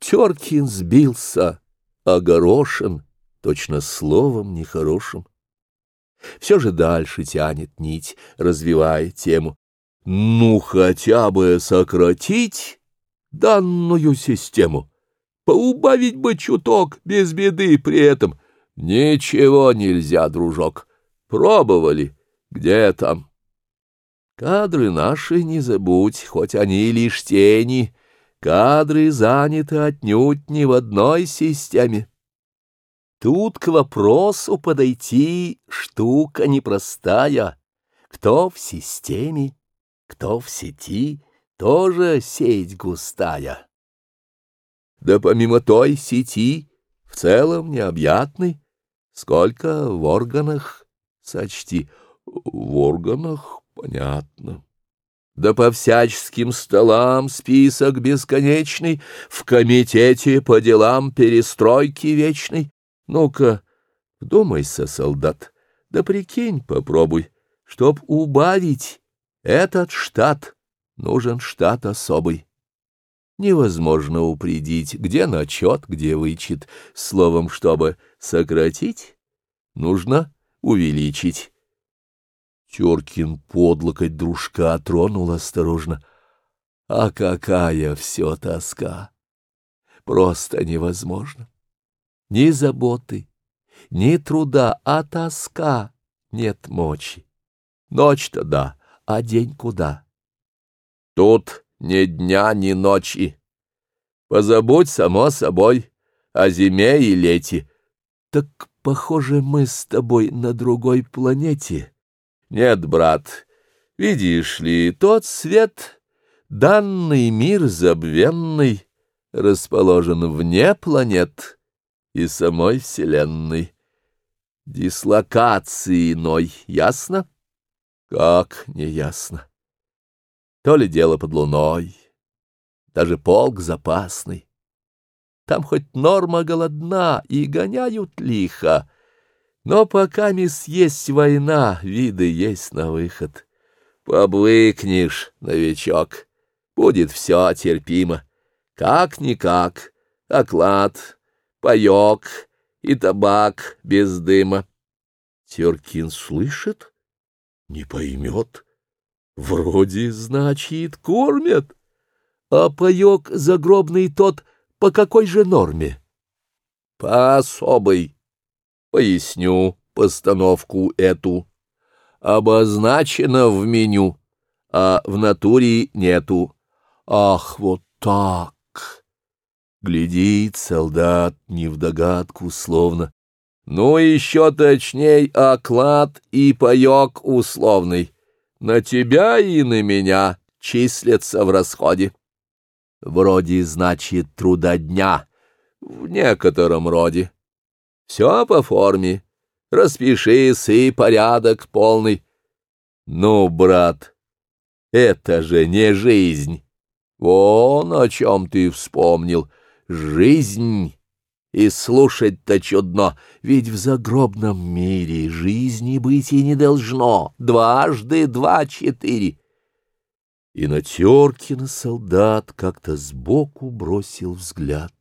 Теркин сбился, огорошен, точно словом нехорошим. Все же дальше тянет нить, развивая тему. Ну, хотя бы сократить данную систему. Поубавить бы чуток, без беды при этом. Ничего нельзя, дружок. Пробовали. Где там? Кадры наши не забудь, хоть они лишь тени Кадры заняты отнюдь не в одной системе. Тут к вопросу подойти штука непростая. Кто в системе, кто в сети, тоже сеть густая. Да помимо той сети, в целом необъятной, сколько в органах, сочти, в органах понятно да по всяческим столам список бесконечный, в комитете по делам перестройки вечной. Ну-ка, вдумайся, солдат, да прикинь, попробуй, чтоб убавить этот штат, нужен штат особый. Невозможно упредить, где начет, где вычет, словом, чтобы сократить, нужно увеличить. Теркин под локоть дружка тронул осторожно. А какая все тоска! Просто невозможно. Ни заботы, ни труда, а тоска нет мочи. Ночь-то да, а день куда? Тут ни дня, ни ночи. Позабудь, само собой, о зиме и лете. Так, похоже, мы с тобой на другой планете. Нет, брат, видишь ли, тот свет, данный мир забвенный, расположен вне планет и самой Вселенной. Дислокации иной, ясно? Как неясно. То ли дело под луной, даже полк запасный. Там хоть норма голодна, и гоняют лихо, но пока мисс есть война, виды есть на выход. Побвыкнешь, новичок, будет все терпимо. Как-никак, оклад, паек и табак без дыма. Теркин слышит, не поймет. Вроде, значит, кормят. А паек загробный тот по какой же норме? По особой. Поясню постановку эту. Обозначено в меню, а в натуре нету. Ах, вот так! Глядит солдат не в догадку словно. Ну, еще точней, оклад и паек условный. На тебя и на меня числятся в расходе. Вроде значит труда дня, в некотором роде. Все по форме. Распишись и порядок полный. Ну, брат, это же не жизнь. Вон о чем ты вспомнил. Жизнь. И слушать-то чудно, ведь в загробном мире жизни быть и не должно. Дважды два — четыре. И на Теркина солдат как-то сбоку бросил взгляд.